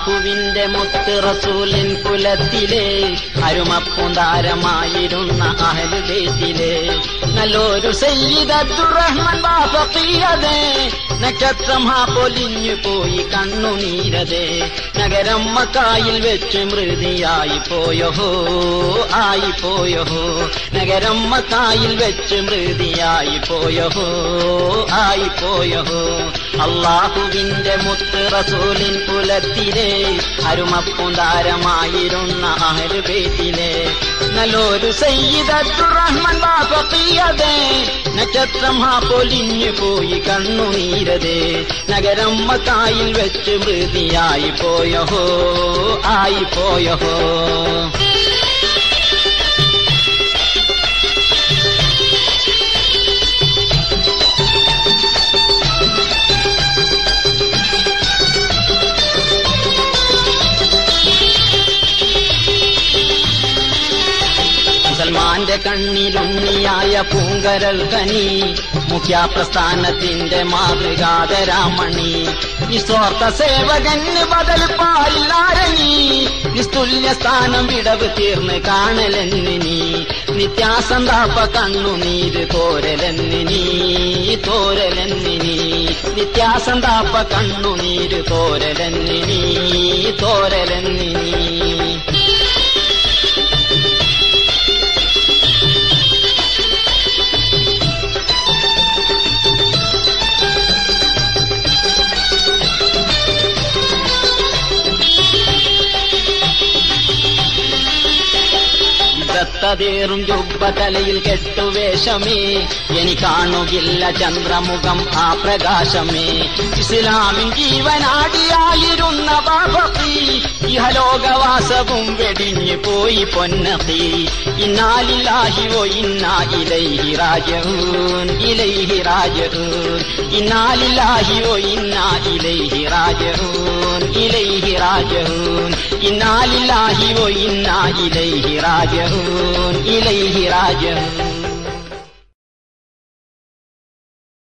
അള്ളാഹുവിന്റെ മുത്ത് റസൂലിൻ കുലത്തിലെ അരുമപ്പുന്താരമായിരുന്ന അഹലുബേത്തിലെ. നല്ലൊരു സയ്യിദ് അബ്ദുറഹ്മാൻ നക്ഷത്രം ഹാ പൊലിഞ്ഞു പോയി കണ്ണുനീരതേ നഗരം മക്കായിൽ വെച്ച് മൃതിയായി പോയഹോ ആയി പോയഹോ. നഗരം മക്കായിൽ വെച്ച് മൃതിയായി പോയഹോ ആയി പോയഹോ. അള്ളാഹുവിന്റെ മുത്ത് റസൂലിൻ കുലത്തിലെ അരുമപ്പുന്താരമായിരുന്ന അഹലുബേത്തിലെ. നല്ലൊരു സയ്യിദ് അബ്ദുറഹ്മാൻ ബാഫിയതേ നക്ഷത്രം ഹാ പൊലിഞ്ഞു പോയി കണ്ണുനീരതേ നഗരം മക്കായിൽ വെച്ച് മൃതിയായി പോയഹോ ആയി പോയഹോ മുസൽമാന്റെ കണ്ണിലുണ്ണിയായ പൂങ്കരൽ കനി മുഖ്യാപ്രസ്ഥാനത്തിന്റെ മാതൃകാതരാമണി നിസ്വാർത്ഥ സേവകന് ബദൽ പാലില്ലാരണി നിസ്തുല്യ സ്ഥാനം വിടവ് തീർന്ന് കാണലെന്നിനി നിത്യാസന്താപ കണ്ണുനീര് തോരലെന്നിനി തോരലെന്നിനി നിത്യാസന്താപ കണ്ണുനീര് തോരലെന്നിനി തോരലെന്നിനി ദത്തതേറും ജുബ്ബ തലയിൽ കെട്ടുവേഷമേ. എനി കാണുകില്ല ചന്ദ്രമുഖം ആ പ്രകാശമേ. ഇസ്ലാമിൻ ജീവനാടിയായിരുന്ന ഇഹലോകവാസവും വെടിഞ്ഞു പോയി പൊന്നത്തി ഇന്നാലില്ലാഹി ഓ ഇന്നാ ഇലൈഹി റാജഊൻ ഇലൈഹി റാജഊൻ ഇന്നാലില്ലാഹി ഓ ഇന്നാ ഇലൈഹി റാജഊൻ ഇലൈഹി റാജഊൻ ഇന്നാലില്ലാഹി ഓ ഇന്നാ ഇലൈഹി റാജഊൻ ഇലൈഹി റാജഊൻ